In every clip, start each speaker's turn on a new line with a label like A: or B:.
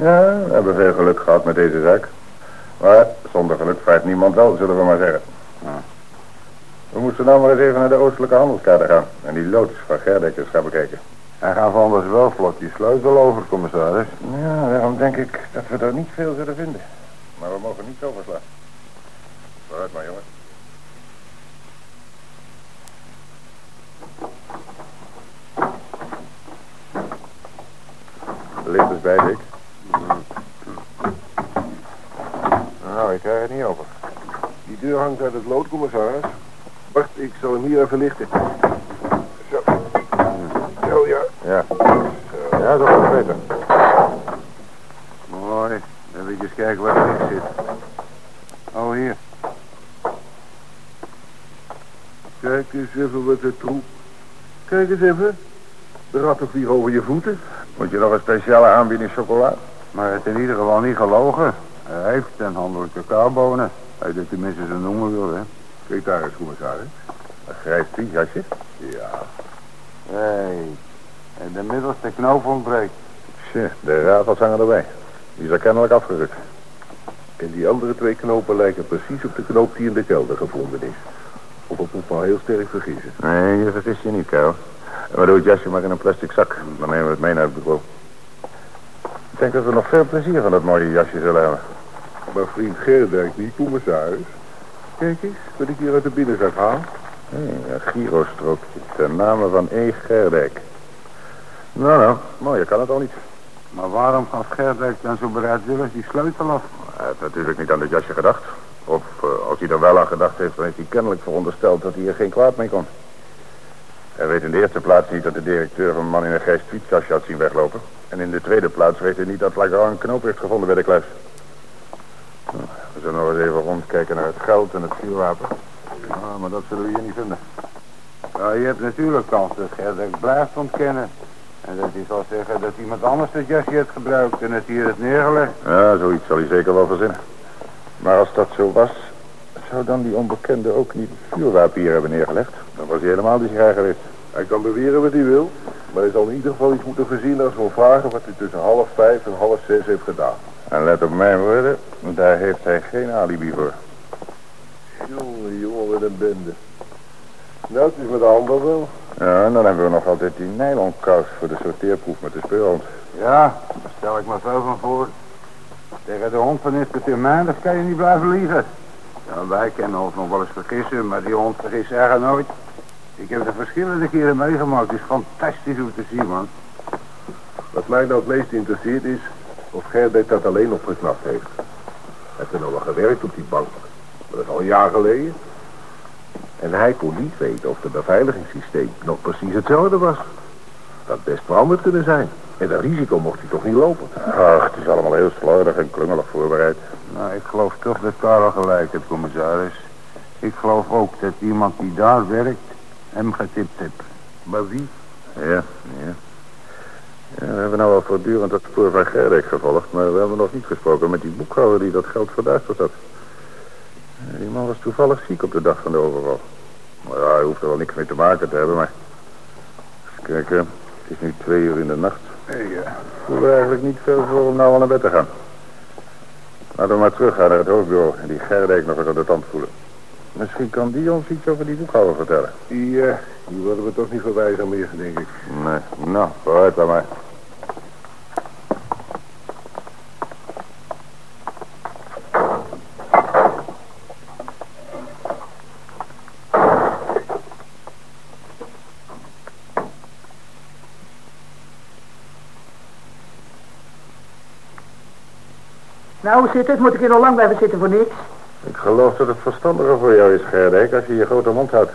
A: Ja, we hebben veel geluk gehad met deze zaak. Maar zonder geluk vaart niemand wel, zullen we maar zeggen. We moesten nou maar eens even naar de oostelijke handelskade gaan. En die loods van Gerdekers gaan bekijken.
B: Hij gaat anders wel vlot die sleutel over, commissaris.
A: Ja, daarom denk ik dat we er niet veel zullen vinden. Maar we mogen niet overslaan. Vooruit maar, jongen. Licht is bij, Dick.
B: Nou, ik krijg het niet over. Die deur hangt uit het lood, commissaris. Wacht, ik zal hem hier even lichten. Zo. Zo, ja.
A: Ja. Ja, dat is beter.
B: Mooi. Even kijken waar het licht zit. Oh, hier. Kijk eens even wat er troep. Kijk eens even. De ratten vliegen over je voeten.
A: Moet je nog een speciale aanbieding chocola?
B: Maar het is in ieder geval niet gelogen. Hij heeft ten handel cacaobonen. Hij doet tenminste zijn noemen wil, hè. Kijk daar eens, commissaris.
A: Een grijs jasje.
B: Ja. Hé. Hey. En de middelste knoop ontbreekt.
A: Tje, de rafels hangen erbij. Die is er kennelijk afgerukt.
B: En die andere twee knopen lijken precies op de knoop die in de kelder gevonden is. Of ik moet me heel sterk vergissen.
A: Nee, je vergist je niet, Karel. We doen het jasje maar in een plastic zak. Dan nemen we het mee naar het bureau. Ik denk dat we nog veel plezier van dat mooie jasje zullen hebben.
B: Maar vriend Gerdijk niet, commissaris. Kijk eens, wat ik hier uit de binnenzak haal.
A: Hey, een giro-strookje ten name van E. Gerdijk. Nou, nou, mooier kan het al niet.
B: Maar waarom gaf Gerdijk dan zo bereidwillig die sleutel af?
A: Hij heeft natuurlijk niet aan het jasje gedacht. Of uh, als hij er wel aan gedacht heeft, dan heeft hij kennelijk verondersteld dat hij er geen kwaad mee kon. Hij weet in de eerste plaats niet dat de directeur een man in een grijs fietsjasje had zien weglopen. En in de tweede plaats weet hij niet dat Lagrand een knoop heeft gevonden bij de kluis. Nou, we zullen nog eens even rondkijken naar het geld en het vuurwapen.
B: Ah, maar dat zullen we hier niet vinden. Ja, je hebt natuurlijk kans dat Gerdijk blijft ontkennen. En dat hij zal zeggen dat iemand anders het jasje heeft gebruikt en het hier heeft neergelegd.
A: Ja, zoiets zal hij zeker wel verzinnen. Maar als dat zo was, zou dan die onbekende ook niet het vuurwapen hier hebben neergelegd? Dan was hij helemaal de sigaar geweest.
B: Hij kan beweren wat hij wil, maar hij zal in ieder geval iets moeten verzinnen als we vragen wat hij tussen half vijf en half zes heeft gedaan.
A: En let op mijn woorden, daar heeft hij geen alibi voor.
B: Jongen, jongen, wat een bende. Nou, het is met de handen wel.
A: Ja, en dan hebben we nog altijd die nylonkous voor de sorteerproef met de speurhond.
B: Ja, daar stel ik me veel van voor. Tegen de hond van inspecteur Maanders kan je niet blijven liegen. Ja, wij kennen ons nog wel eens vergissen, maar die hond vergist erger nooit. Ik heb er verschillende keren meegemaakt. Het is fantastisch om te zien, man. Wat mij nou het meest interesseert is of Gerdijk dat alleen opgeknapt heeft. Hij heeft er nog wel gewerkt op die bank. Maar dat is al een jaar geleden. En hij kon niet weten of het beveiligingssysteem nog precies hetzelfde was. Dat best veranderd kunnen zijn. En dat risico mocht hij toch niet lopen.
A: Ach, het is allemaal heel slordig en klungelig voorbereid.
B: Nou, ik geloof toch dat Karel gelijk heeft, commissaris. Ik geloof ook dat iemand die daar werkt hem getipt heeft. Maar wie?
A: Ja, ja. Ja we hebben nou al voortdurend het spoor van Gerdijk gevolgd... maar we hebben nog niet gesproken met die boekhouder die dat geld verduisterd had. Die man was toevallig ziek op de dag van de overval. Maar ja, hij hoeft er wel niks mee te maken te hebben, maar... Eens kijken, het is nu twee uur in de nacht.
B: Nee, ja.
A: Ik voel er eigenlijk niet veel voor om nou al naar bed te gaan. Laten we maar teruggaan naar het hoofdbureau en die Gerdijk nog eens aan de tand voelen. Misschien kan die ons iets over die boekhouder vertellen.
B: Die, uh, die worden we toch niet voorbij aan meer, denk ik.
A: Nee, nou, vooruit dan maar.
C: Nou, hoe zit het? Moet ik hier nog lang blijven zitten voor niks?
A: Ik geloof dat het verstandiger voor jou is, Gerdijk, als je je grote mond houdt.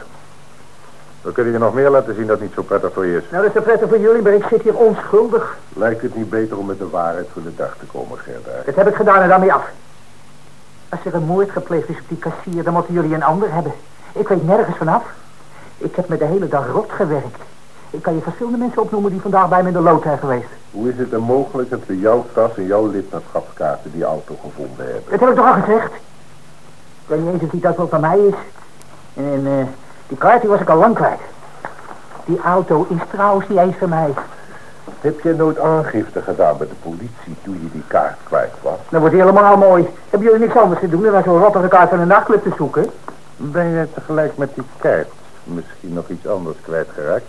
A: We kunnen je nog meer laten zien dat niet zo prettig voor je is.
C: Nou, dat is zo prettig voor jullie, maar ik zit hier onschuldig.
B: Lijkt het niet beter om met de waarheid voor de dag te komen, Gerdijk?
C: Dat heb ik gedaan en daarmee af. Als er een moord gepleegd is op die kassier, dan moeten jullie een ander hebben. Ik weet nergens vanaf. Ik heb me de hele dag rot gewerkt. Ik kan je verschillende mensen opnoemen die vandaag bij me in de lood zijn geweest.
B: Hoe is het dan mogelijk dat we jouw tas en jouw lidmaatschapskaarten die auto gevonden hebben?
C: Dat heb ik toch al gezegd? Ik weet niet eens of die tas wel van mij is. En uh, die kaart die was ik al lang kwijt. Die auto is trouwens niet eens van mij.
D: Heb jij nooit aangifte gedaan bij de politie toen je die kaart kwijt was?
C: Dan wordt helemaal mooi. Hebben jullie niks anders te doen dan zo'n rottige kaart van een nachtclub te zoeken?
A: Ben jij tegelijk met die kaart misschien nog iets anders kwijtgeraakt?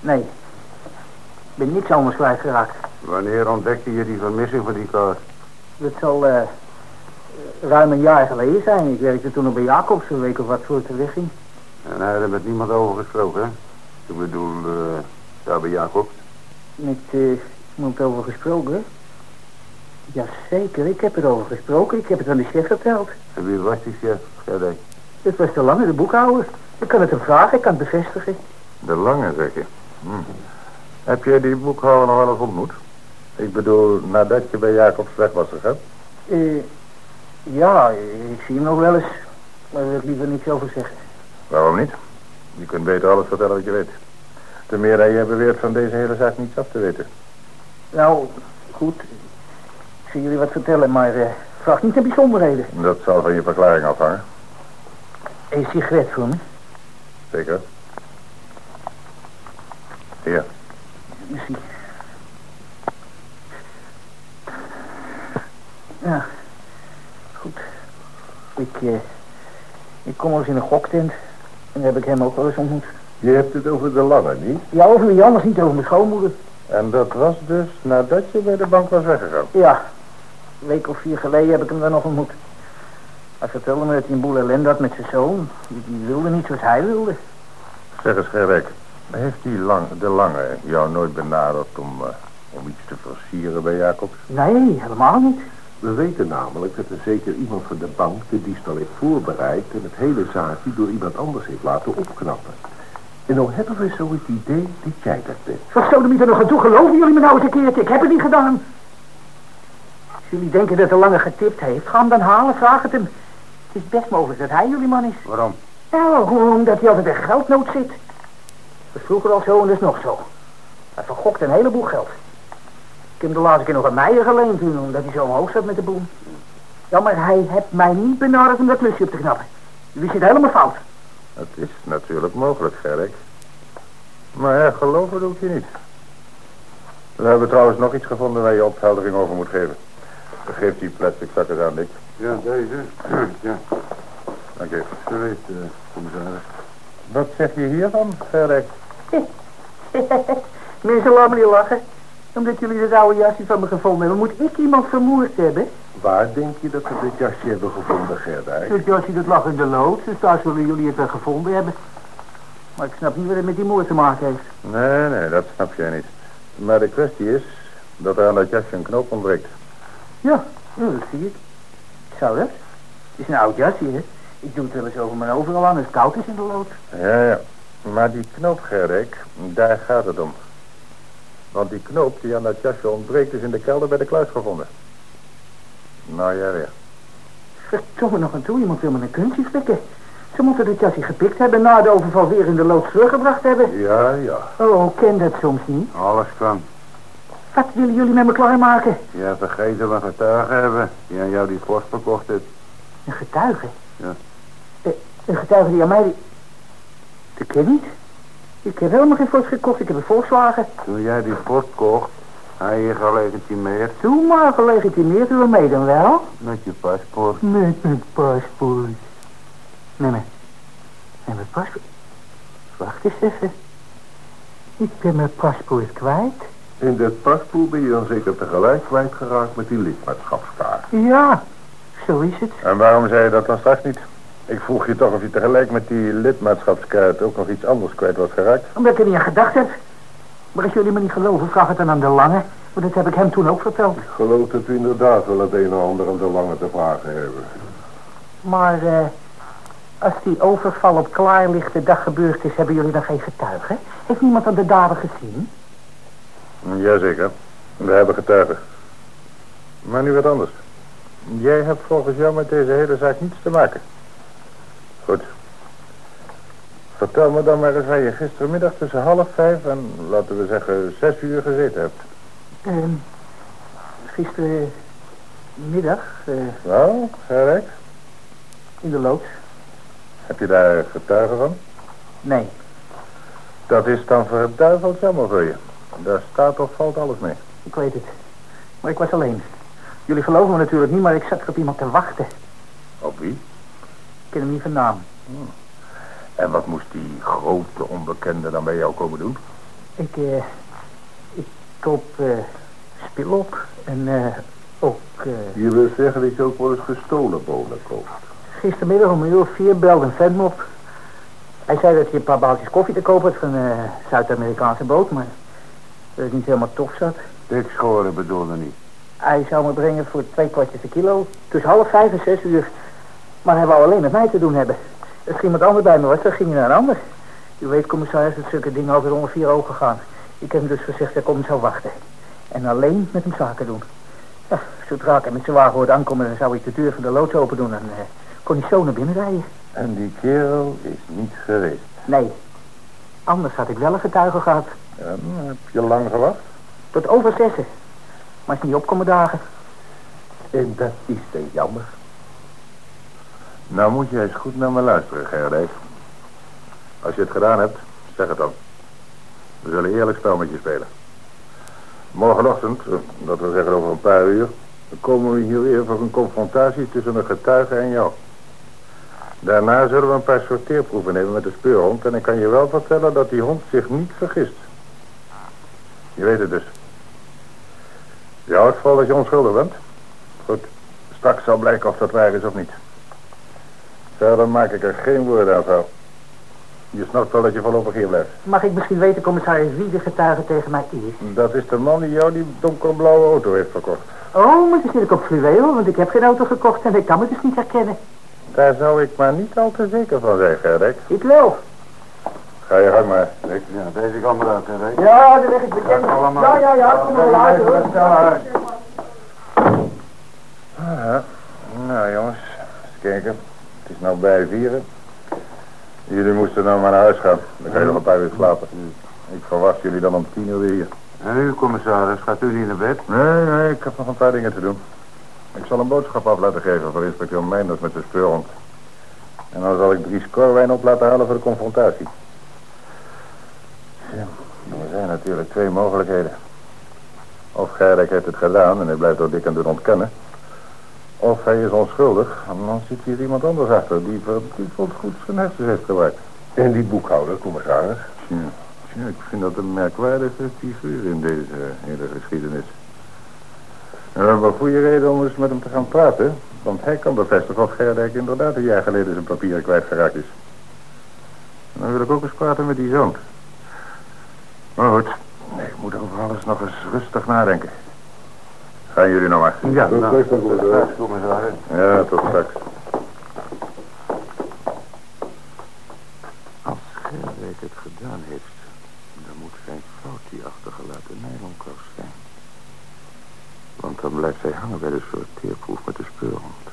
C: Nee. Ik ben niks anders kwijtgeraakt.
B: Wanneer ontdekte je die vermissing van die kaart?
C: Dat zal eh, ruim een jaar geleden zijn. Ik werkte toen nog bij Jacobs, een week of wat voor de weg ging.
B: En hij had er met niemand over gesproken, hè? Ik bedoel, eh, daar bij Jacob.
C: Met uh, iemand over gesproken? Jazeker, ik heb erover gesproken. Ik heb het aan de chef verteld.
B: En wie was die chef, Gerda?
C: Dat was de lange, de boekhouder. Ik kan het hem vragen, ik kan het bevestigen.
A: De lange, zeg je. Hm. Heb jij die boekhouder nog wel eens ontmoet? Ik bedoel, nadat je bij Jacobs weg was gegaan?
C: Eh, ja, ik zie hem nog wel eens. Maar daar wil ik liever niks over zeggen.
A: Waarom niet? Je kunt beter alles vertellen wat je weet. Ten meer dat jij beweert van deze hele zaak niets af te weten.
C: Nou, goed. Ik zie jullie wat vertellen, maar eh, vraag niet naar bijzonderheden.
A: Dat zal van je verklaring afhangen.
C: Een sigaret voor me?
A: Zeker. Hier.
C: Misschien. Ja, goed. Ik, eh, ik kom wel eens in een goktent. En daar heb ik hem ook wel eens ontmoet.
D: Je hebt het over de lange, niet?
C: Ja, over wie anders, niet over mijn schoonmoeder.
A: En dat was dus nadat je bij de bank was weggegaan?
C: Ja, een week of vier geleden heb ik hem daar nog ontmoet. Hij vertelde me dat hij een boel ellende had met zijn zoon. Die, die wilde niet zoals hij wilde.
A: Zeg eens, Gerwijk. Heeft die lang, de lange jou nooit benaderd om, eh, om iets te versieren bij Jacobs?
C: Nee, helemaal niet.
D: We weten namelijk dat er zeker iemand van de bank de diefstal heeft voorbereid... en het hele zaakje door iemand anders heeft laten opknappen. En nou hebben we zo het idee dat jij dat bent.
C: Wat stoten me er nog aan toe? Geloven jullie me nou eens een keertje? Ik heb het niet gedaan. Als jullie denken dat de lange getipt heeft, ga hem dan halen, vraag het hem. Het is best mogelijk dat hij jullie man is.
B: Waarom?
C: Nou, omdat hij altijd in geldnood zit. Dat is vroeger al zo en dat is nog zo. Hij vergokt een heleboel geld. Ik heb hem de laatste keer nog een meijer geleend toen, omdat hij zo omhoog zat met de boel. Ja, maar hij heeft mij niet benaderd om dat klusje op te knappen. Jullie zitten helemaal fout.
A: Het is natuurlijk mogelijk, Gerrit. Maar ja, geloven doe ik je niet. We hebben trouwens nog iets gevonden waar je opheldering over moet geven. Geef die plastic zakken aan, Dick.
B: Ja, deze. ja,
A: Dank je.
B: sorry, uh, commissaris.
A: Wat zeg je hiervan, Gerrit?
C: Mensen, laat me niet lachen. Omdat jullie dat oude jasje van me gevonden hebben, moet ik iemand vermoord hebben?
D: Waar denk je dat we dit jasje hebben gevonden, Gerdijk?
C: Dat jasje dat lag in de loods, dus daar zullen jullie het wel gevonden hebben. Maar ik snap niet wat het met die moord te maken heeft.
A: Nee, nee, dat snap jij niet. Maar de kwestie is dat er aan dat jasje een knoop ontbreekt.
C: Ja, dat zie ik. Zou dat? Het is een oud jasje, hè? Ik doe het wel eens over mijn overal aan als het koud is in de loods.
A: Ja, ja. Maar die knoop, Gerrit, daar gaat het om. Want die knoop die aan dat jasje ontbreekt is in de kelder bij de kluis gevonden. Nou ja, weer.
C: Verdomme nog aan toe, iemand wil me een kunstje flikken. Ze moeten het jasje gepikt hebben na de overval weer in de loods teruggebracht hebben.
D: Ja, ja.
C: Oh, ken dat soms niet.
B: Alles kan.
C: Wat willen jullie met me klaarmaken?
B: Hebt vergeten wat getuigen hebben die aan jou die post verkocht heeft.
C: Een getuige?
B: Ja.
C: Eh, een getuige die aan mij... Die... Ken niet. Ik heb helemaal geen Ford gekocht, ik heb een Volkswagen.
B: Toen jij die post kocht, hij je gelegitimeerd
C: Doe maar, gelegitimeerd mee dan wel?
B: met je paspoort.
C: Met mijn paspoort. Nee, nee. Met mijn paspoort. Wacht eens even. Ik ben mijn paspoort kwijt.
D: In dat paspoort ben je dan zeker tegelijk kwijtgeraakt met die lidmaatschapskaart.
C: Ja, zo is het.
A: En waarom zei je dat dan straks niet? Ik vroeg je toch of je tegelijk met die lidmaatschapskaart ook nog iets anders kwijt was geraakt.
C: Omdat ik er niet aan gedacht heb. Maar als jullie me niet geloven, vraag het dan aan de lange. Want dat heb ik hem toen ook verteld.
D: Ik geloof dat we inderdaad wel het een en ander aan de lange te vragen hebben.
C: Maar eh, als die overval op klaarlichte dag gebeurd is, hebben jullie dan geen getuigen? Heeft niemand aan de dader gezien?
A: Jazeker. We hebben getuigen. Maar nu wat anders. Jij hebt volgens jou met deze hele zaak niets te maken. Goed. Vertel me dan maar eens waar je gistermiddag tussen half vijf en, laten we zeggen, zes uur gezeten hebt.
C: Ehm gisterenmiddag eh,
A: Nou, Gerrit,
C: in de loods.
A: heb je daar getuigen van?
C: Nee.
A: Dat is dan verduiveld jammer voor je. Daar staat of valt alles mee.
C: Ik weet het. Maar ik was alleen. Jullie geloven me natuurlijk niet, maar ik zat er op iemand te wachten.
A: Op wie?
C: Ken hem niet van naam.
A: En wat moest die grote onbekende dan bij jou komen doen?
C: Ik, eh... ik koop, eh... spil op. En, eh... ook, eh...
D: Je wil zeggen dat je ook wel eens gestolen bonen koopt.
C: Gistermiddag om een uur of vier belde een me op. Hij zei dat hij een paar baaltjes koffie te kopen had van een eh, Zuid-Amerikaanse boot, maar dat het niet helemaal tof zat.
B: Dick Schoren bedoelde niet.
C: Hij zou me brengen voor twee kwartjes een kilo, tussen half vijf en zes uur. Maar hij wou alleen met mij te doen hebben. Als er iemand anders bij me was, dan ging hij naar een ander. U weet, commissaris, dat zulke dingen altijd onder vier ogen gaan. Ik heb hem dus gezegd dat ik hem zou wachten. En alleen met hem zaken doen. Ja, zodra ik hem met zijn wagen hoorde aankomen, dan zou ik de deur van de loods open doen en eh, kon hij zo naar binnen rijden.
A: En die kerel is niet geweest.
C: Nee. Anders had ik wel een getuige gehad.
A: Heb je lang gewacht?
C: Tot over zessen. Maar is niet opkomen dagen.
D: En dat is dan jammer.
A: Nou moet je eens goed naar me luisteren, Gerrit. Als je het gedaan hebt, zeg het dan. We zullen eerlijk spel met je spelen. Morgenochtend, eh, dat wil zeggen over een paar uur... komen we hier weer voor een confrontatie tussen een getuige en jou. Daarna zullen we een paar sorteerproeven nemen met de speurhond... en ik kan je wel vertellen dat die hond zich niet vergist. Je weet het dus. Je houdt vol dat je onschuldig bent? Goed. Straks zal blijken of dat waar is of niet. Verder maak ik er geen woord aan van. Je snapt wel dat je voorlopig hier blijft.
C: Mag ik misschien weten, commissaris, wie de getuige tegen mij is?
A: Dat is de man die jou die donkerblauwe auto heeft verkocht.
C: Oh, maar dan zit ik op fluweel, want ik heb geen auto gekocht en ik kan me dus niet herkennen.
A: Daar zou ik maar niet al te zeker van zijn, Gerrit.
C: Ik wel.
A: Ga je gang maar.
B: Dick, ja, deze kant maar uit, hè, Dick.
C: Ja, de weg is bekend.
B: allemaal.
C: Ja, ja, ja, kom maar hoor.
A: Ah, nou jongens, eens kijken. Het is nou bij vieren. Jullie moesten nou maar naar huis gaan. Dan kan je nog een paar uur slapen. Ik verwacht jullie dan om tien uur weer hier.
B: En u, commissaris, gaat u niet naar bed?
A: Nee, nee, ik heb nog een paar dingen te doen. Ik zal een boodschap af laten geven voor inspecteur Meinders met de speurhond. En dan zal ik drie scorewijn op laten halen voor de confrontatie. Ja, er zijn natuurlijk twee mogelijkheden. Of Gerdek heeft het gedaan en hij blijft door dik en dun ontkennen. Of hij is onschuldig en dan zit hier iemand anders achter die verduiveld goed zijn hersens heeft gebruikt.
D: En die boekhouder, commissaris?
A: Tja, tja, ik vind dat een merkwaardige figuur in deze hele geschiedenis. En we hebben een goede reden om eens met hem te gaan praten. Want hij kan bevestigen of Gerdijk inderdaad een jaar geleden zijn papieren kwijtgeraakt is. En dan wil ik ook eens praten met die zoon. Maar goed, nee, ik moet over alles nog eens rustig nadenken. Gaan jullie nou maar.
B: Ja,
D: Dat
B: nou, straks, commissaris.
A: Ja, tot straks.
E: Als Gerwijk het gedaan heeft, dan moet zijn fout die achtergelaten nylonkous zijn. Want dan blijft hij hangen bij de sorteerproef met de speurhond.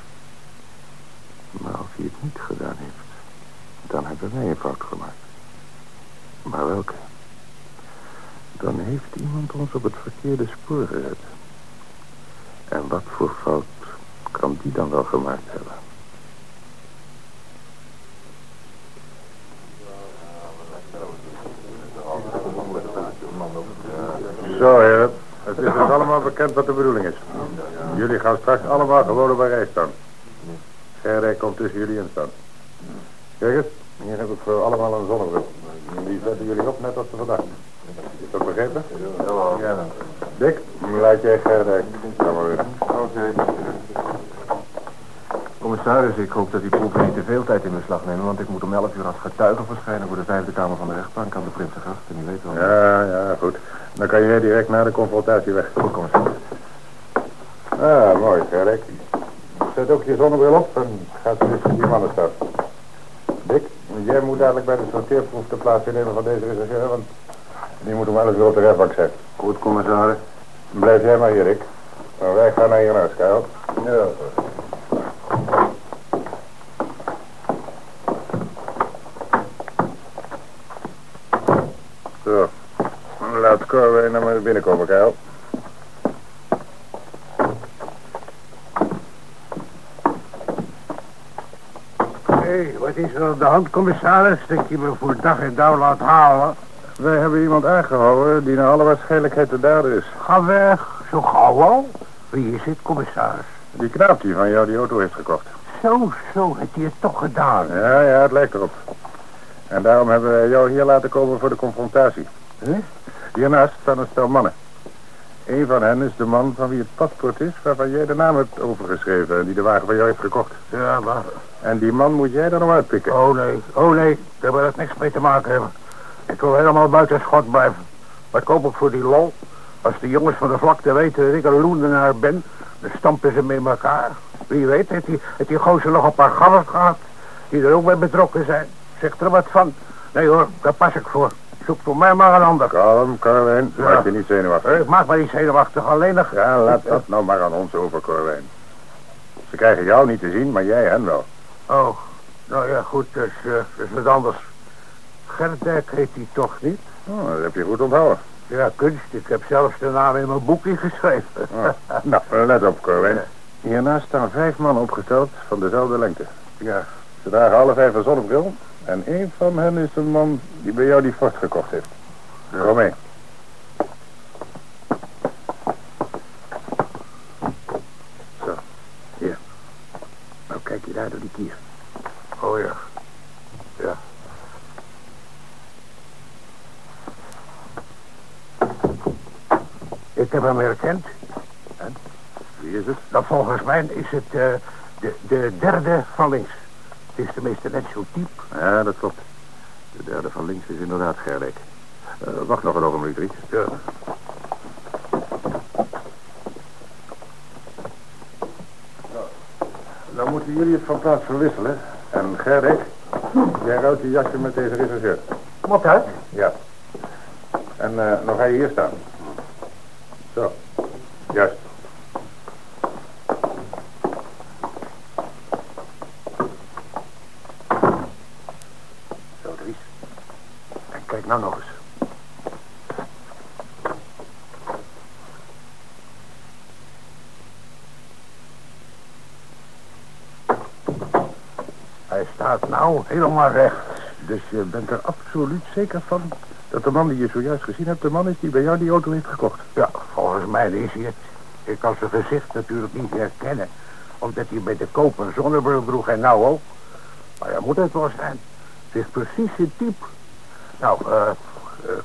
E: Maar als hij het niet gedaan heeft, dan hebben wij een fout gemaakt. Maar welke? Dan heeft iemand ons op het verkeerde spoor gezet. En wat voor fout kan die dan wel gemaakt hebben?
A: Zo, heren. Het is dus allemaal bekend wat de bedoeling is. Jullie gaan straks allemaal gewoon op een staan. Gerrij komt tussen jullie in staan. Kijk eens, hier heb ik voor allemaal een zonnebril. Die zetten jullie op net als de vandaag. Is dat begrepen? Ja. Dick, laat jij Gerrij. Ga maar weer.
B: Oké.
E: Commissaris, ik hoop dat die proeven niet te veel tijd in beslag nemen, want ik moet om 11 uur als getuige verschijnen voor de vijfde kamer van de rechtbank aan de Prinsengracht. En u weet wel.
A: Ja, ja, goed. Dan kan jij direct na de confrontatie weg.
E: Goed, commissaris.
A: Ah, mooi, Gerrit. Zet ook je zonnebril op en ga tussen die mannen staan. Jij moet dadelijk bij de sorteerproef de plaats innemen van deze rechercheur, want die moet om alles weer op de rechtbank zijn.
B: Goed, commissaris.
A: Blijf jij maar hier, Rick. Nou, wij gaan naar je huis, Karel. Ja, Zo. Laat Corwin naar binnenkomen, Karel.
B: Wat is er aan de hand, commissaris? Dat je me voor dag en dauw laat halen?
A: Wij hebben iemand aangehouden die naar alle waarschijnlijkheid de dader is.
B: Ga weg. Zo gauw al. Wie is het, commissaris?
A: Die knaap die van jou die auto heeft gekocht.
B: Zo, zo, heeft hij het toch gedaan.
A: Ja, ja, het lijkt erop. En daarom hebben wij jou hier laten komen voor de confrontatie.
B: Huh?
A: Hiernaast staan een stel mannen. Een van hen is de man van wie het paspoort is... waarvan jij de naam hebt overgeschreven... en die de wagen van jou heeft gekocht.
B: Ja, maar...
A: En die man moet jij er nog uitpikken.
B: Oh nee, oh nee, daar wil ik niks mee te maken hebben. Ik wil helemaal buiten schot blijven. Wat koop ik voor die lol? Als de jongens van de vlakte weten dat ik een loendenaar ben, dan stampen ze me in elkaar. Wie weet, heeft die, heeft die gozer nog een paar gammers gehad, die er ook bij betrokken zijn. Zeg er wat van. Nee hoor, daar pas ik voor. Zoek voor mij maar een ander.
A: Kalm, Corwijn.
B: Ja.
A: Maak je niet zenuwachtig.
B: Ik maak maar niet zenuwachtig, alleen nog...
A: Ja, laat dat nou maar aan ons over, Corwijn. Ze krijgen jou niet te zien, maar jij hen wel.
B: Oh, nou ja, goed, dus, eh dus wat anders. Gerdijk heet hij toch niet?
A: Oh, dat heb je goed onthouden.
B: Ja, kunst. Ik heb zelfs de naam in mijn boekje geschreven.
A: Oh. nou, let op, Corwijn. Hiernaast staan vijf mannen opgesteld van dezelfde lengte.
B: Ja,
A: Ze dragen alle vijf een zonnebril. En één van hen is de man die bij jou die Ford gekocht heeft. Kom mee. Zo, hier. Nou kijk je daar door die kier.
B: oh ja. Ja. Ik heb hem herkend.
A: Wie is het?
B: Nou, volgens mij is het eh, de, de derde van links. Is tenminste net zo diep.
A: Ja, dat klopt. De derde van links is inderdaad Gerdijk. Eh, wacht nog een ogenblik, Dries.
B: Ja.
A: Dan moeten jullie het van plaats verwisselen. En Gerdijk, jij rouwt je jasje met deze rechercheur.
C: Mot uit.
A: Ja. En eh nog ga je hier staan. Zo. Juist.
B: Zo, Dries. En kijk nou nog eens. Hij staat nou helemaal recht.
A: Dus je bent er absoluut zeker van dat de man die je zojuist gezien hebt... de man is die bij jou die auto heeft gekocht.
B: Ja, volgens mij is hij het. Ik kan zijn gezicht natuurlijk niet herkennen. Omdat hij bij de koop een zonnebril droeg en nou ook. Maar ja, moet het wel zijn. Het is precies het type. Nou, eh, eh,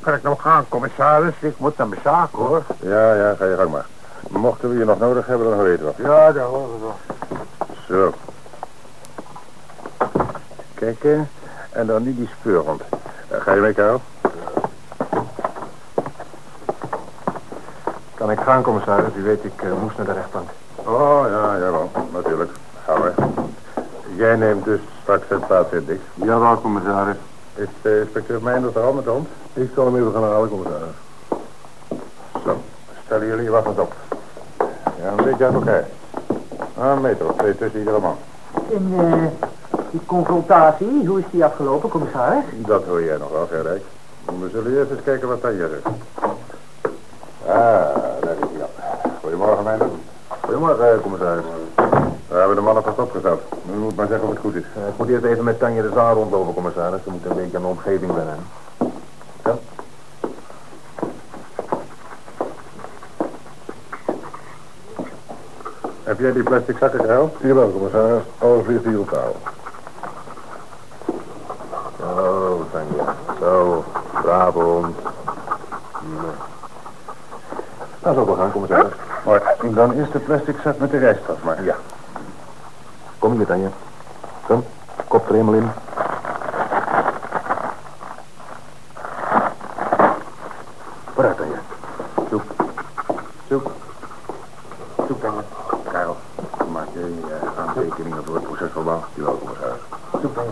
B: kan ik nog gaan, commissaris? Ik moet naar mijn zaak, hoor.
A: Ja, ja, ga je gang maar. Mochten we je nog nodig hebben, dan weten we.
B: Ja, daar horen we wel.
A: Zo. Kijk, en dan nu die speurhond. Eh, ga je mee, Karel?
E: Kan ik gaan, commissaris? U weet, ik moest naar de rechtbank.
A: Oh, ja, jawel. Natuurlijk. Gaan we. Jij neemt dus straks het plaats in, Dick.
B: Jawel, commissaris.
A: Is uh, inspecteur Meijnders er al met de hond?
E: Ik zal hem even gaan halen, commissaris.
A: Zo. Stellen jullie je wapens op. Ja, een beetje uit elkaar. Ah, Een meter of twee tussen iedere man.
C: En eh, die confrontatie, hoe is die afgelopen, commissaris?
A: Dat hoor jij nog wel, Gerdijk. We zullen eerst eens kijken wat Tanja zegt. Ah, daar is hij al. Goedemorgen, Meijnders.
E: Goedemorgen, eh, commissaris.
A: We hebben de mannen vast opgesteld. U moet maar zeggen of het goed is.
E: Eh, ik moet eerst even met Tanja de zaal rondlopen, commissaris. Dan moet een beetje aan de omgeving wennen. Ja?
A: Heb jij die plastic zakken gehaald?
E: Jawel, commissaris. Alles ligt hier op tafel. Zo, Tanja. Zo. Bravo, hond. Nee. Nou, zo we gaan, commissaris.
A: Mooi. Dan is de plastic zak met de rijstras maar.
E: Ja. Kom hier, Tanja. Kom, kop er eenmaal in. Vooruit, Tanja. Zoek. Zoek. Zoek, Tanja.
A: Karel, maak jij uh, aantekeningen voor het procesverbaal?
E: Jawel, commissaris. Zoek, Tanja.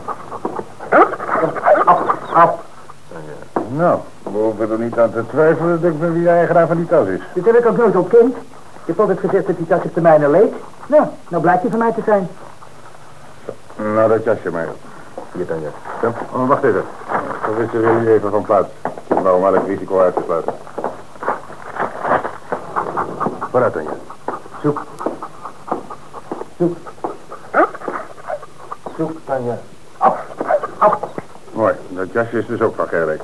A: Nou, we hoeven er niet aan te twijfelen dat ik ben wie de eigenaar van die tas is.
C: Dit heb ik ook nooit ontkend. Je hebt altijd gezegd dat die tas op de mijne leek. Nou, nou blijkt hij van mij te zijn.
A: Nou, dat jasje maar.
E: Hier, Tanja. Kom.
A: Oh, wacht even. Verwisselen jullie even van plaats. Nou, om elk risico uit te sluiten.
E: Vooruit, Tanja. Zoek. Zoek. Zoek, Tanja.
A: Mooi, dat jasje is dus ook van Gerlijk.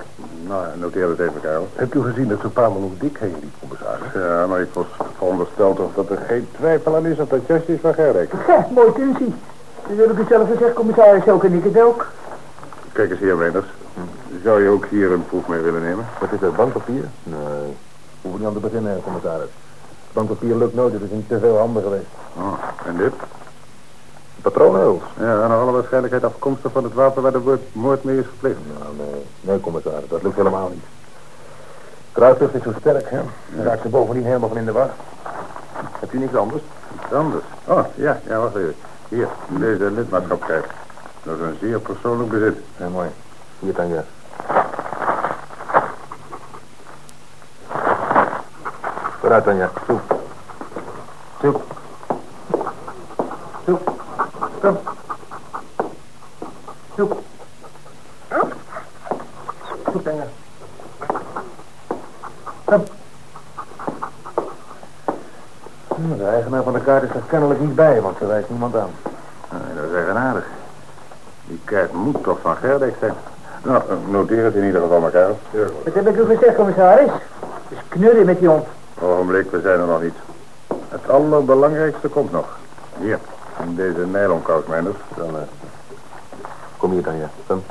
A: Nou, noteer het even, Karel.
D: Hebt u gezien dat man om dik heen liep, commissaris?
A: Ja, maar ik was verondersteld of dat er geen twijfel aan is dat dat jasje is van Gerdijk.
C: Ja, mooi kunstje. Dat heb ik u zelf gezegd, commissaris. Ook en ik het ook.
A: Kijk eens hier, Wenders. Zou je ook hier een proef mee willen nemen?
F: Wat is dat, bankpapier? Nee, hoeven niet aan te beginnen, commissaris. Bankpapier lukt nooit, het is in te veel handen geweest.
A: Oh, en dit?
F: Patroonhuls?
A: Ja, naar alle waarschijnlijkheid afkomstig van het wapen waar de moord mee is gepleegd.
F: Nou, nee, nee, commissaris, dat lukt helemaal niet. Kruidlucht is zo sterk, hè? Dan raakt ze bovendien helemaal van in de war. Hebt u niks anders?
A: Iets anders. Oh, ja, ja, wacht even. Hier, deze lidmaatschapkaart. Dat is een zeer persoonlijk bezit.
F: Ja, mooi. Hier kan je. Vooruit, Tanja. Zoek. Zoek. Zoek. Kom. Zoek. Zoek, Tanja. Kom. De eigenaar van de kaart is er kennelijk niet bij, want er wijst niemand aan.
A: Nee, dat is eigenaardig. Die kaart moet toch van Gerdijk zijn. Nou, noteer het in ieder geval maar, Karel.
C: Wat heb ik u gezegd, commissaris? Dus knudden met die hond.
A: Ogenblik, we zijn er nog niet. Het allerbelangrijkste komt nog. Hier, deze nylonkous, Menders.
F: Dan, eh, kom hier, Tanja. Kom.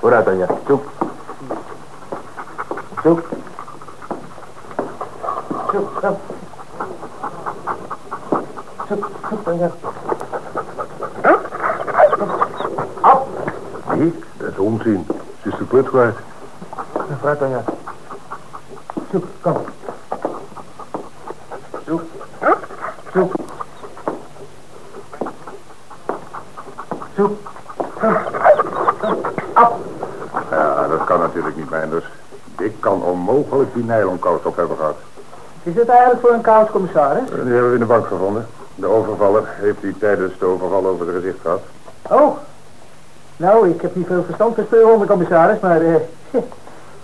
F: Vooruit, Tanja. Zoek. Zoek. Zoek, kom. Zoek, zoek, Tanja.
D: Dik, dat is onzin. Ze is de put kwijt.
F: Vooruit, Tanja. Zoek, kom. Zoek.
A: Ja, dat kan natuurlijk niet, Menders. Ik kan onmogelijk die nylonkous op hebben gehad.
C: Is het eigenlijk voor een kous, commissaris?
A: Die hebben we in de bank gevonden. De overvaller heeft die tijdens de overval over zijn gezicht gehad.
C: Oh. Nou, ik heb niet veel verstand van speurhonden, commissaris, maar... eh, het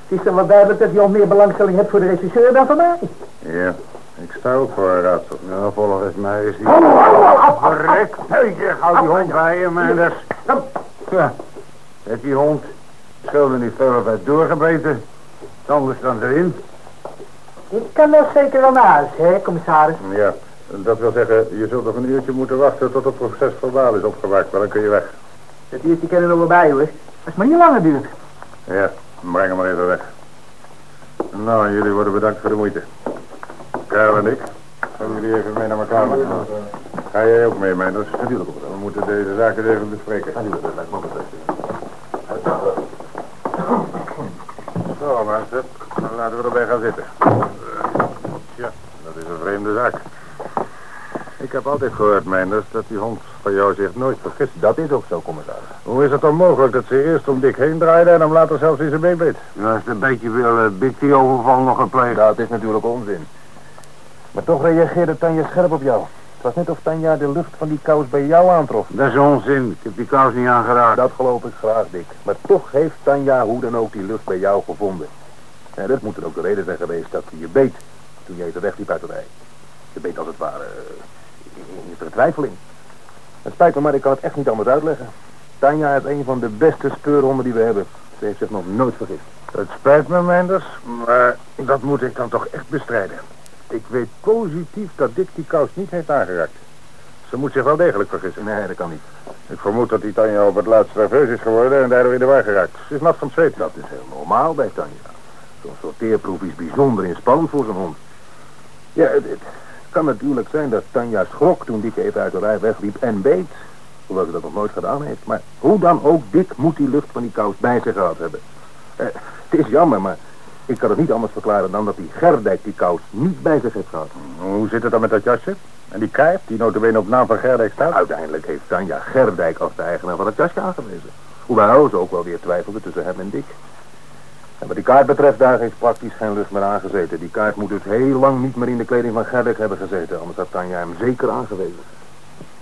C: is dan wel duidelijk dat u al meer belangstelling hebt voor de regisseur dan voor mij.
A: Ja, ik sta ook voor een raadsel.
B: Volgens mij is die... Verrek, hou die hond bij je, Menders. Ja, heeft die hond niet veel of uit doorgebeten. Anders dan erin.
C: Ik kan nog zeker wel naar huis, hè, commissaris?
A: Ja, dat wil zeggen, je zult nog een uurtje moeten wachten tot het proces verbaal is opgemaakt, maar dan kun je weg.
C: Dat uurtje kennen we wel bij, hoor. Als het maar niet langer duurt.
A: Ja, breng hem maar even weg. Nou, jullie worden bedankt voor de moeite. Karel en ik, jullie even mee naar mijn kamer. Ga jij ook mee, Menders?
F: Natuurlijk,
A: We moeten deze zaken even bespreken.
F: Natuurlijk, dat lijkt me.
A: Zo, mensen, dan laten we erbij gaan zitten. Tja, dat is een vreemde zaak. Ik heb altijd gehoord, Menders, dat die hond van jou zich nooit vergist.
F: Dat is ook zo, commissaris.
A: Hoe is het dan mogelijk dat ze eerst om Dick heen draaide en hem later zelfs in zijn been beet?
B: Ja, als het een beetje wil, uh, Bik die overval nog gepleegd.
F: Dat is natuurlijk onzin. Maar toch reageerde Tanja scherp op jou. Het was net of Tanja de lucht van die kous bij jou aantrof.
B: Dat is onzin. Ik heb die kous niet aangeraakt.
F: Dat geloof ik graag, Dick. Maar toch heeft Tanja hoe dan ook die lucht bij jou gevonden. En dat moet dan ook de reden zijn geweest dat ze je beet toen jij ze wegliep uit de rij. Je beet als het ware eh, in je vertwijfeling. Het spijt me, maar ik kan het echt niet anders uitleggen. Tanja is een van de beste speurhonden die we hebben. Ze heeft zich nog nooit vergist.
A: Het spijt me, Menders, maar dat moet ik dan toch echt bestrijden. Ik weet positief dat Dick die kous niet heeft aangeraakt. Ze moet zich wel degelijk vergissen.
F: Nee, dat kan niet.
A: Ik vermoed dat die Tanja op het laatst nerveus is geworden en daardoor in de war geraakt. Ze is nat van het zweet.
F: Dat is heel normaal bij Tanja. Zo'n sorteerproef is bijzonder inspannend voor zo'n hond. Ja, het, het kan natuurlijk zijn dat Tanja schrok toen Dick even uit de rij wegliep en beet. Hoewel ze dat nog nooit gedaan heeft. Maar hoe dan ook, Dick moet die lucht van die kous bij zich gehad hebben. Eh, het is jammer, maar ik kan het niet anders verklaren dan dat die Gerdijk die kous niet bij zich heeft gehad.
A: Hoe zit het dan met dat jasje? En die kaart, die notabene op naam van Gerdijk staat?
F: Uiteindelijk heeft Tanja Gerdijk als de eigenaar van het jasje aangewezen. Hoewel ze ook wel weer twijfelde tussen hem en Dick. En wat die kaart betreft, daar heeft praktisch geen lucht meer aangezeten. Die kaart moet dus heel lang niet meer in de kleding van Gerdijk hebben gezeten. Anders had Tanja hem zeker aangewezen.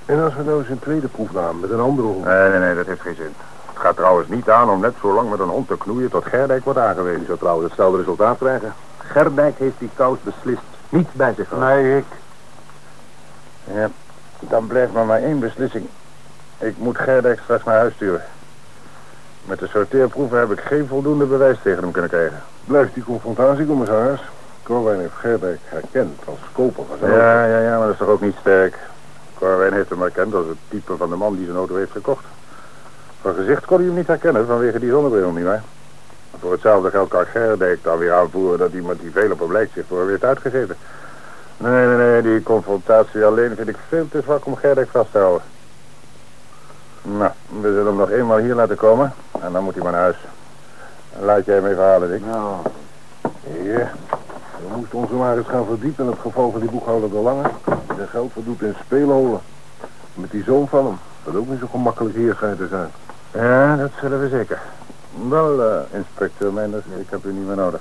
D: En als we nou eens een tweede proef namen met een andere hond?
A: Nee, nee, nee, dat heeft geen zin. Het gaat trouwens niet aan om net zo lang met een hond te knoeien tot Gerdijk wordt aangewezen.
F: Die zou trouwens hetzelfde resultaat krijgen. Gerdijk heeft die kous beslist niet bij zich gehad.
B: Nee, ik.
A: Ja, dan blijft maar maar één beslissing. Ik moet Gerdijk straks naar huis sturen. Met de sorteerproeven heb ik geen voldoende bewijs tegen hem kunnen krijgen.
D: Blijft die confrontatie, commissaris? Corwijn heeft Gerdijk herkend als koper van zijn
A: Ja, ja, ja, maar dat is toch ook niet sterk. Corwijn heeft hem herkend als het type van de man die zijn auto heeft gekocht. Van gezicht kon hij hem niet herkennen vanwege die zonnebril, nietwaar? Voor hetzelfde geld kan Gerdijk dan weer aanvoeren dat iemand die veel op hem lijkt zich voor hem heeft uitgegeven. Nee, nee, nee, die confrontatie alleen vind ik veel te zwak om Gerdijk vast te houden. Nou, we zullen hem nog eenmaal hier laten komen en dan moet hij maar naar huis. Laat jij hem even halen, Dick.
D: Nou, heer, we moesten ons maar eens gaan verdiepen in het geval van die boekhouder de Lange. Die zijn geld verdoet in speelholen. Met die zoon van hem. Dat ook niet zo gemakkelijk hier schijnt te zijn.
A: Ja, dat zullen we zeker. Wel, eh, inspecteur Menders, ik heb u niet meer nodig.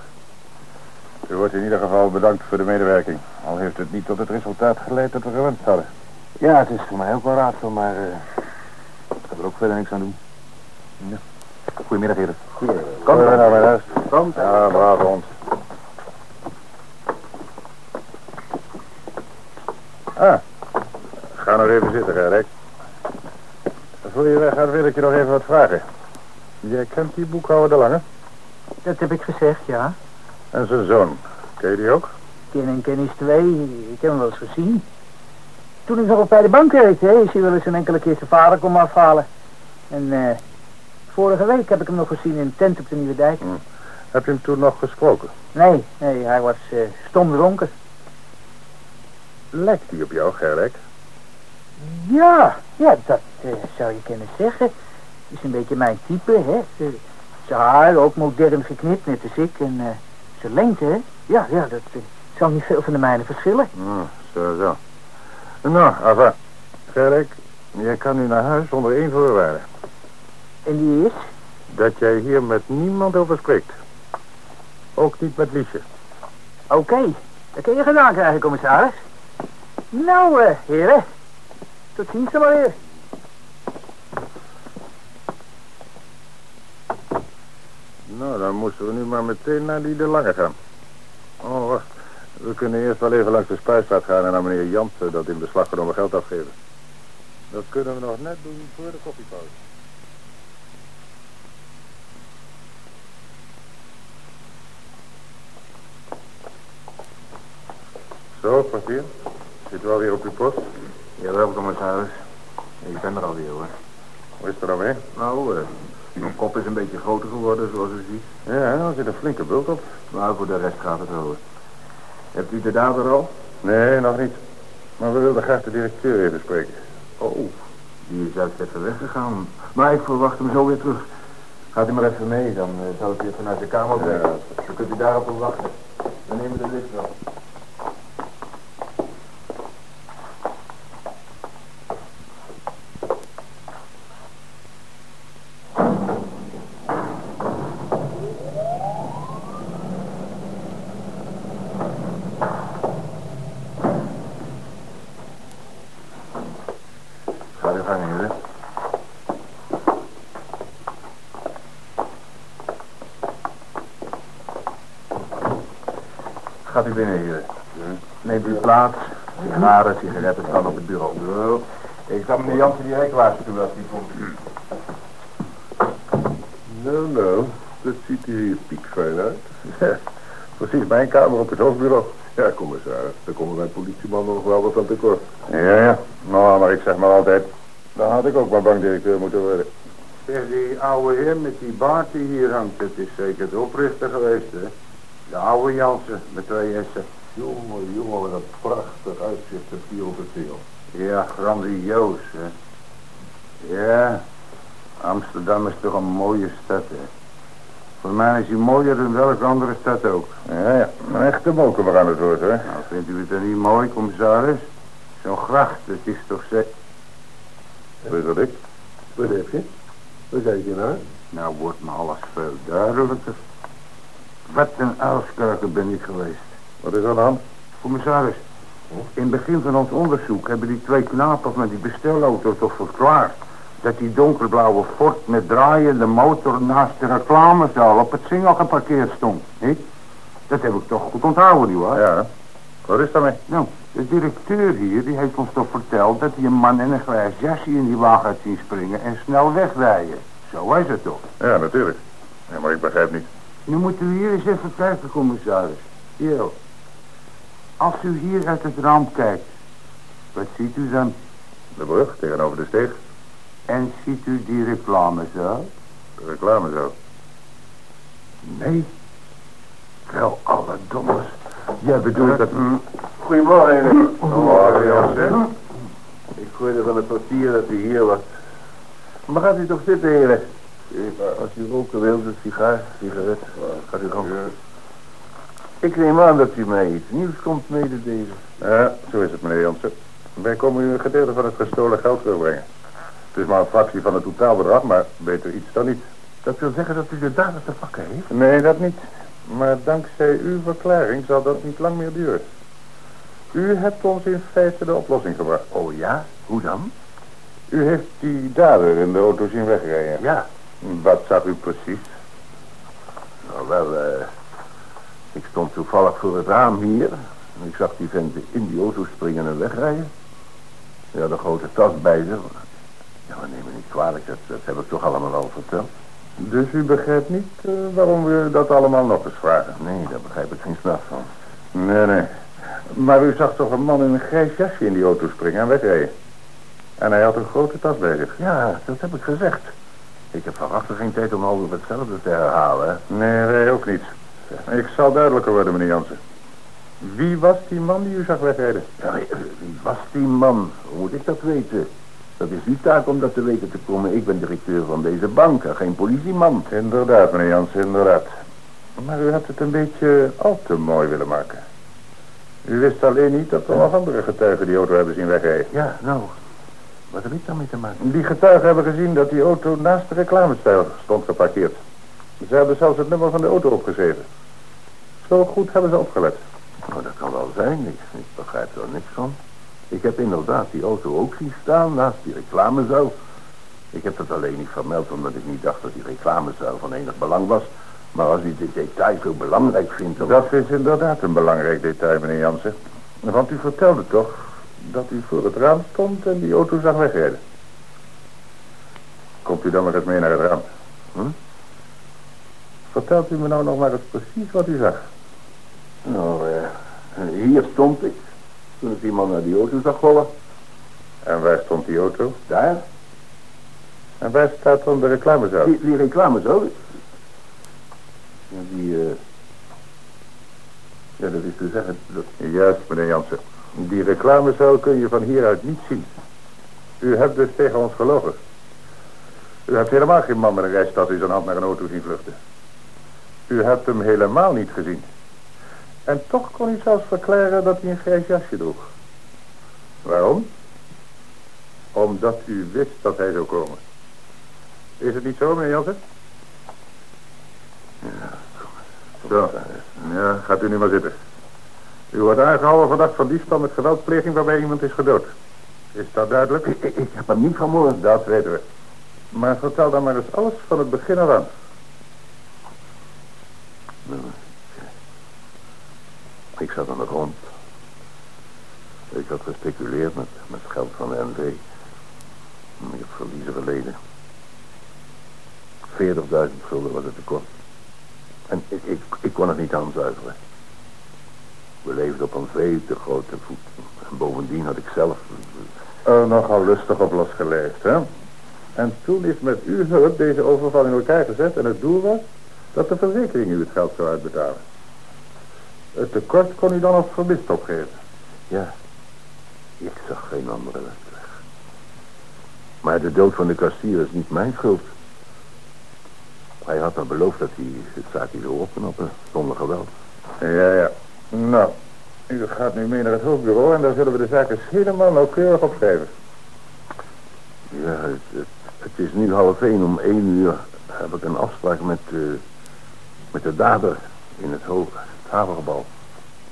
A: U wordt in ieder geval bedankt voor de medewerking. Al heeft het niet tot het resultaat geleid dat we gewenst hadden.
F: Ja, het is voor mij ook wel raadsel, maar... eh, ik kan er ook verder niks aan doen. Ja. Goedemiddag, heren.
A: Kom we naar mijn huis.
F: Kom.
A: Ja, brave hond. Ah, ga nog even zitten, Gerrit. Voor je weg gaat wil ik je nog even wat vragen. Jij kent die boekhouder de Lange?
C: Dat heb ik gezegd, ja.
A: En zijn zoon. Ken je die ook?
C: Ken en kennis twee, ik heb hem wel eens gezien. Toen ik nog bij de bank werkte, hè, is hij wel eens een enkele keer zijn vader komen afhalen. En eh, vorige week heb ik hem nog gezien in een tent op de Nieuwe Dijk.
A: Heb je hem toen nog gesproken?
C: Nee, nee, hij was eh, stom dronken.
A: Lijkt hij op jou, Gerrit?
C: Ja, ja, dat eh, zou je kunnen zeggen. Is een beetje mijn type, hè. Zijn haar ook modern geknipt, net als ik. En eh, zijn lengte, hè. Ja, ja, dat eh, zal niet veel van de mijne verschillen.
A: Nou, zo, zo. Nou, enfin. Gerrit, jij kan nu naar huis onder één voorwaarde.
C: En die is?
A: Dat jij hier met niemand over spreekt. Ook niet met Liesje.
C: Oké, dat kun je gedaan krijgen, commissaris. Nou, heren. Tot ziens dan maar weer.
A: Nou, dan moesten we nu maar meteen naar die de Lange gaan. Oh, wacht. We kunnen eerst wel even langs de Spuistraat gaan en naar meneer Jansen dat in beslag genomen geld afgeven. Dat kunnen we nog net doen voor de koffiepauze. Zo, kwartier. Zit u alweer op uw post?
F: Jawel, commissaris. Ik ben er alweer, hoor.
A: Hoe is het er mee?
F: Nou, eh, mijn kop is een beetje groter geworden, zoals u ziet.
A: Ja, er zit een flinke bulk op.
F: Maar voor de rest gaat het wel. Hebt u de dader al?
A: Nee, nog niet. Maar we wilden graag de directeur even spreken.
F: Oh, die is juist even weggegaan. Maar ik verwacht hem zo weer terug. Gaat u maar even mee, dan eh, zal ik u naar de kamer brengen. Dan kunt u daarop op wachten. Dan nemen we de lift wel. Ga uw gang, heren. Gaat u binnen, heren. Neemt u plaats. Sigaren, sigaretten staan op het bureau. Ik zal meneer Jansen direct waarschuwen als hij komt.
D: Nou, nou, dat ziet er hier piekfijn uit.
A: Precies, mijn kamer op het hoofdbureau.
D: Ja, commissaris, daar komen wij politiemannen nog wel wat aan tekort.
A: Ja, ja. Nou, maar ik zeg maar altijd, dan had ik ook maar bankdirecteur moeten worden.
B: Zeg, die oude heer met die baard die hier hangt, dat is zeker de oprichter geweest, hè? De oude Jansen, met twee S'en.
D: Jongen, jongen, wat een prachtig uitzicht heb op het veld.
B: Ja, grandioos, hè? Ja, Amsterdam is toch een mooie stad, hè? Voor mij is hij mooier dan welke andere stad ook.
A: Ja, ja. Een echte moker aan het woord, hè.
B: Nou, vindt u het dan niet mooi, commissaris? Zo'n gracht, dat is toch zeker...
A: Weet wat ik?
D: Wat heb je? Waar kijk je naar?
B: Nou wordt me alles veel duidelijker. Wat een uilskurker ben ik geweest.
A: Wat is er hand?
B: Commissaris, in het begin van ons onderzoek hebben die twee knapen met die bestelauto toch verklaard dat die donkerblauwe Ford met draaiende motor naast de reclamezaal op het singel geparkeerd stond, niet? Dat heb ik toch goed onthouden, nietwaar?
A: Ja, Wat is daarmee?
B: Nou, de directeur hier, die heeft ons toch verteld dat hij een man in een grijs jasje in die wagen had zien springen en snel wegrijden. Zo is het toch?
A: Ja, natuurlijk. Ja, maar ik begrijp niet.
B: Nu moet u hier eens even kijken, commissaris. Hier. Als u hier uit het raam kijkt, wat ziet u dan?
A: De brug tegenover de steeg.
B: En ziet u die reclame zo?
A: De reclame zo.
D: Nee. Wel, alle dommers. Jij bedoelt dat...
F: Goedemorgen, meneer.
A: Goedemorgen, Jansen.
F: Ik hoorde van het portier dat u hier was. Maar gaat u toch zitten, heren? Als u roken wilt, een sigaar, sigaret, gaat u gang. Ik neem aan dat u mij iets nieuws komt mededelen.
A: Ja, zo is het, meneer Jansen. Wij komen u een gedeelte van het gestolen geld terugbrengen. Het is maar een fractie van het totaalbedrag, maar beter iets dan niet.
F: Dat wil zeggen dat u de dader te pakken heeft?
A: Nee, dat niet. Maar dankzij uw verklaring zal dat niet lang meer duren. U hebt ons in feite de oplossing gebracht.
F: Oh ja? Hoe dan?
A: U heeft die dader in de auto zien wegrijden.
F: Ja.
A: Wat zag u precies?
F: Nou wel, eh... ik stond toevallig voor het raam hier. En ik zag die vent in die auto springen en wegrijden. Hij had een grote tas bij zich. Ja, maar neem me niet kwalijk, dat, dat heb ik toch allemaal al verteld.
A: Dus u begrijpt niet eh, waarom we dat allemaal nog eens vragen?
F: Nee, daar begrijp ik geen snap van.
A: Nee, nee. Maar u zag toch een man in een grijs jasje in die auto springen en wegrijden? En hij had een grote tas bij zich.
F: Ja, dat heb ik gezegd. Ik heb van achter geen tijd om over hetzelfde te herhalen. hè.
A: Nee, wij ook niet. Ik zal duidelijker worden, meneer Jansen. Wie was die man die u zag wegrijden?
F: Ja, wie was die man? Hoe moet ik dat weten? Dat is uw taak om dat te weten te komen. Ik ben directeur van deze bank en geen politieman.
A: Inderdaad, meneer Jansen, inderdaad. Maar u hebt het een beetje al te mooi willen maken. U wist alleen niet dat er nog andere getuigen die auto hebben zien wegrijden.
F: Ja, nou, wat heb ik daarmee te maken?
A: Die getuigen hebben gezien dat die auto naast de reclamestijl stond geparkeerd. Ze hebben zelfs het nummer van de auto opgeschreven. Zo goed hebben ze opgelet.
F: Nou, dat kan wel zijn. Ik, ik begrijp er niks van. Ik heb inderdaad die auto ook zien staan naast die reclamezuil. Ik heb dat alleen niet vermeld omdat ik niet dacht dat die reclamezuil van enig belang was. Maar als u dit detail zo belangrijk vindt... dan-
A: Dat is inderdaad een belangrijk detail, meneer Jansen. Want u vertelde toch dat u voor het raam stond en die auto zag wegrijden. Komt u dan nog eens mee naar het raam?
F: Hm?
A: Vertelt u me nou nog maar eens precies wat u zag.
F: Nou, eh, hier stond ik. Toen ik die man naar die auto zag rollen.
A: En waar stond die auto?
F: Daar.
A: En waar staat dan de reclamezaal?
F: Die, die reclamezuil. Ja, die, eh... Ja, dat is te zeggen... Dat...
A: Juist, meneer Jansen. Die reclamezaal kun je van hieruit niet zien. U hebt dus tegen ons gelogen. U hebt helemaal geen man met een reistas in zijn hand naar een auto zien vluchten. U hebt hem helemaal niet gezien. En toch kon u zelfs verklaren dat hij een grijs jasje droeg. Waarom? Omdat u wist dat hij zou komen. Is het niet zo, meneer Jansen? Zo. Ja, gaat u nu maar zitten. U wordt aangehouden verdacht van diefstal met geweldpleging waarbij iemand is gedood. Is dat duidelijk?
F: Ik, ik, ik heb hem niet vermoord.
A: Dat weten we. Maar vertel dan maar eens alles van het begin af aan.
F: Ik zat aan de grond. Ik had gespeculeerd met, met geld van de NV. Ik heb verliezen geleden. 40.000 gulden was het tekort. En ik, ik, ik kon het niet aanzuiveren. We leefden op een veel te grote voet. En bovendien had ik zelf...
A: Er nogal lustig op losgeleefd, hè? En toen is met uw hulp deze overval in elkaar gezet en het doel was dat de verzekering u het geld zou uitbetalen. Het tekort kon u dan als vermist opgeven.
F: Ja, ik zag geen andere uitweg. Maar de dood van de kassier is niet mijn schuld. Hij had me beloofd dat hij het zaakje zou opknappen, zonder geweld.
A: Ja, ja. Nou, u gaat nu mee naar het hoofdbureau en daar zullen we de zaken helemaal nauwkeurig opschrijven.
F: Ja, het, het, is nu half één. Om één uur heb ik een afspraak met, eh, met de dader in het, ho- het havengebouw.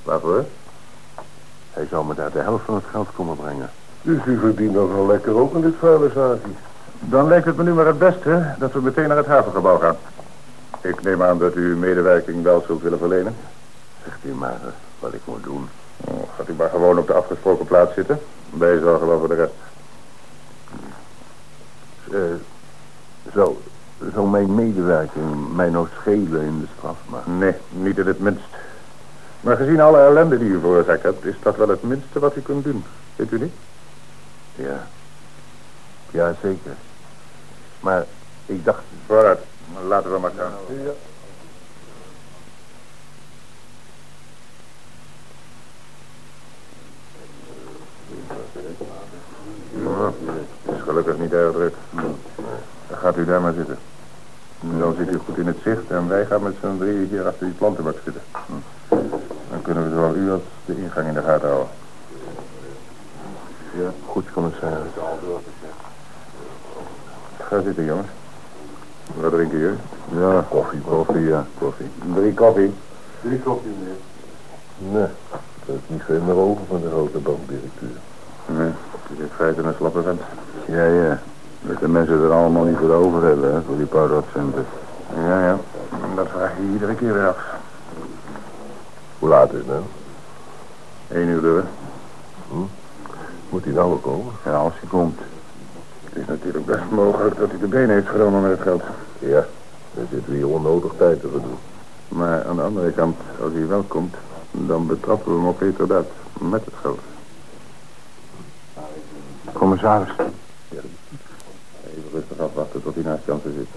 A: Waarvoor?
F: Hij zou me daar de helft van het geld komen brengen.
D: Dus u verdient nogal lekker ook in dit vuile zaakje.
A: Dan lijkt het me nu maar het beste dat we meteen naar het havengebouw gaan. Ik neem aan dat u uw medewerking wel zult willen verlenen.
F: Zegt u maar eh, wat ik moet doen.
A: Oh, gaat u maar gewoon op de afgesproken plaats zitten. Wij zorgen wel voor de rest.
F: Uh, zou, zou mijn medewerking mij nou schelen in de strafmaat?
A: Nee, niet in het minst. Maar gezien alle ellende die u veroorzaakt hebt, is dat wel het minste wat u kunt doen. Weet u niet?
F: Ja. Ja, zeker. Maar ik dacht...
A: Vooruit, laten we maar gaan. Ja. Het is gelukkig niet erg druk. Dan gaat u daar maar zitten. Dan zit u goed in het zicht en wij gaan met z'n drieën hier achter die plantenbak zitten. Dan kunnen we zowel u als de ingang in de gaten houden.
F: Ja, goed commissaris.
A: Ga zitten, jongens. Wat drinken jullie?
F: Ja, koffie, koffie, ja, koffie.
A: Drie koffie.
G: Drie koffie, meneer.
F: Nee, dat is niet veel meer over van de grote bankdirecteur.
A: Nee, is in feite een slappe vent.
F: Ja, ja. Dat de mensen er allemaal niet voor over hebben, hè, voor die paar rotcenten.
A: Ja, ja. Dat vraag je iedere keer weer af.
F: Hoe laat is het nou?
A: Eén uur deur.
F: Hm? Moet hij nou wel komen?
A: Ja, als hij komt. Het is natuurlijk best mogelijk dat hij de benen heeft genomen met het geld.
F: Ja, dan zitten we hier onnodig tijd te verdoen.
A: Maar aan de andere kant, als hij wel komt, dan betrappen we hem op heterdaad met het geld.
B: Commissaris.
A: Even rustig afwachten tot hij naast Jansen zit.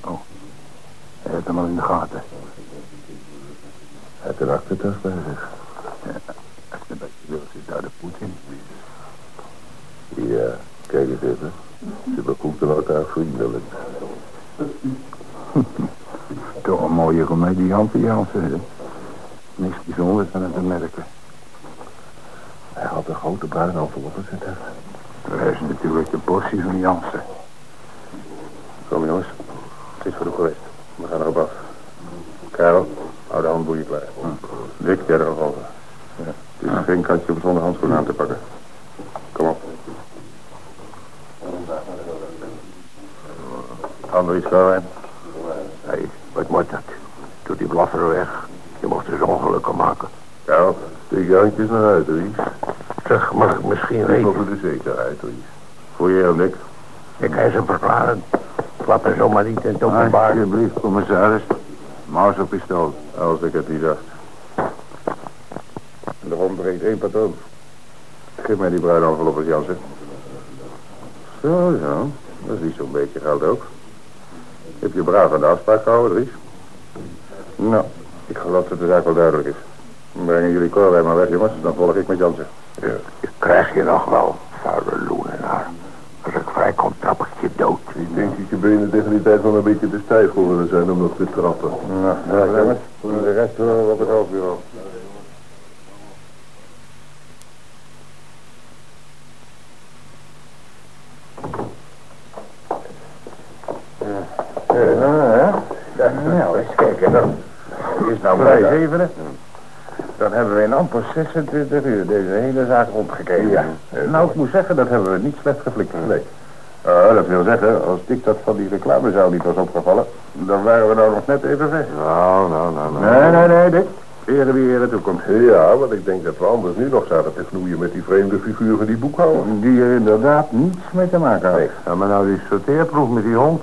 B: Oh, hij heeft hem al in de gaten.
F: Hij heeft een achtertas bij zich.
B: Ja, als de beste wil, zit daar de Poetin.
F: Ja, kijk eens even. Ze begroeten elkaar vriendelijk.
B: Toch een mooie comediante, Jansen. Niks bijzonders aan het te merken.
F: Hij had een grote bruine envelop gezet.
B: Dat is natuurlijk de portie van Jansen.
A: Kom jongens, het is genoeg geweest. We gaan erop af. Karel, hou de handboeien klaar. Dick, jij erop over. Ja. Het is geen kantje om zonder handschoenen aan te pakken. Kom op. Ander iets Karwijn?
F: Hé, wat moet dat? Doe die blaffer weg. Je mocht dus ongelukken maken.
A: Karel?
F: Steek je handjes naar uit, Ries. Mag ik misschien weten?
A: voor de zekerheid, Ries. Voor je heel Dick.
F: Ik ga ze verklaren. Klap er zomaar niet in het openbaar.
B: Alsjeblieft, commissaris. Maus op pistool.
A: Als ik het niet dacht. En de breekt één patroon. Geef mij die bruine envelop als Jansen. Zo, zo. Dat is niet zo'n beetje geld ook. Heb je braaf aan de afspraak gehouden, Dries? Nou, ik geloof dat de zaak wel duidelijk is. Brengen jullie Corwij maar weg, jongens. Dan volg ik met Jansen.
F: Ik krijg je nog wel, vuile loenenaar. Als ik vrij kom, trap ik je dood.
D: Ik denk dat je benen tegen die tijd wel een beetje te stijf geworden zijn om nog te trappen.
A: Nou, ja, jongens. De rest horen we op het hoofdbureau.
H: Ja, nou, eens kijken dan.
A: Is nou vrij zevenen. Dan hebben we in amper 26 uur deze hele zaak rondgekeken.
H: Ja.
A: Nou, ik moet zeggen, dat hebben we niet slecht geflikt. Nee. Eh, dat wil zeggen, als Dick dat van die reclamezaal niet was opgevallen, dan waren we nou nog net even weg.
F: Nou, nou, nou, nou.
A: Nee, nee, nee, Dick. Ere wie ere toekomt.
D: Ja, want ik denk dat we anders nu nog zaten te knoeien met die vreemde figuur van die boekhouder.
A: Die er inderdaad niets mee te maken.
B: Ja, maar nou die sorteerproef met die hond.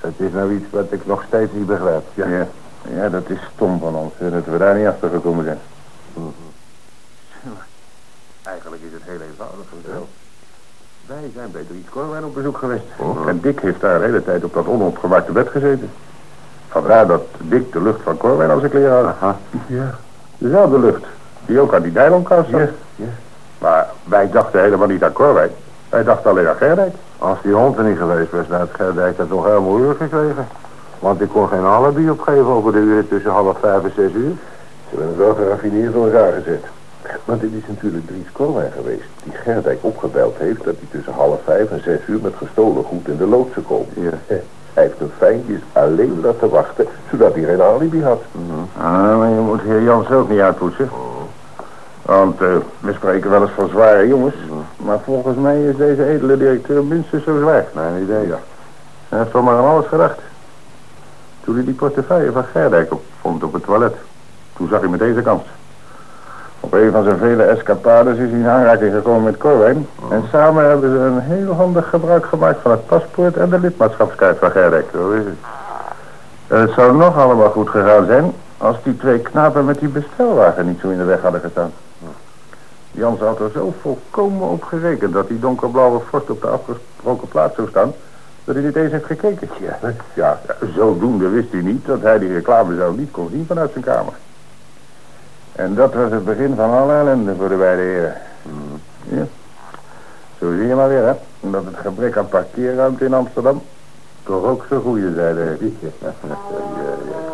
B: Dat is nou iets wat ik nog steeds niet begrijp.
A: Ja. ja. Ja, dat is stom van ons, dat we daar niet achter gekomen zijn. Eigenlijk is het heel eenvoudig. Wel. Wij zijn bij Dries Corwijn op bezoek geweest. En Dick heeft daar de hele tijd op dat onopgemaakte bed gezeten. Vandaar dat Dick de lucht van Corwijn als zijn kleren had.
B: Aha.
A: Ja. Dezelfde lucht. Die ook aan die Dijlonkast zat.
D: ja.
A: Maar wij dachten helemaal niet aan Corwijn. Wij dachten alleen aan Gerdijk.
B: Als die hond er niet geweest was, dan had Gerdijk dat nog heel moeilijk gekregen. Want ik kon geen alibi opgeven over de uren tussen half vijf en zes uur.
D: Ze hebben het wel geraffineerd voor elkaar gezet. Want dit is natuurlijk Dries Corwijn geweest, die Gerdijk opgebeld heeft dat hij tussen half vijf en zes uur met gestolen goed in de loods zou komen.
B: Ja.
D: Hij heeft een fijntjes alleen laten wachten, zodat hij geen alibi had.
A: Ah, maar je moet heer Jans ook niet uitpoetsen. Want eh, we spreken wel eens van zware jongens. Maar volgens mij is deze edele directeur minstens zo zwaar.
B: Mijn idee.
A: Ja. Hij heeft toch maar aan alles gedacht. Toen hij die portefeuille van Gerdijk op vond op het toilet. Toen zag hij meteen zijn kans. Op een van zijn vele escapades is hij in aanraking gekomen met Corwijn. En samen hebben ze een heel handig gebruik gemaakt van het paspoort en de lidmaatschapskaart van Gerdek. Zo is het. En het zou nog allemaal goed gegaan zijn als die twee knapen met die bestelwagen niet zo in de weg hadden gestaan. Jans had er zo volkomen op gerekend dat die donkerblauwe vorst op de afgesproken plaats zou staan, dat hij niet eens heeft gekeken. Ja, ja, zodoende wist hij niet dat hij die reclame zo niet kon zien vanuit zijn kamer. En dat was het begin van alle ellende voor de beide heren. Ja. Zo zie je maar weer, hè. Dat het gebrek aan parkeerruimte in Amsterdam toch ook zo goede zijde heeft. Ja.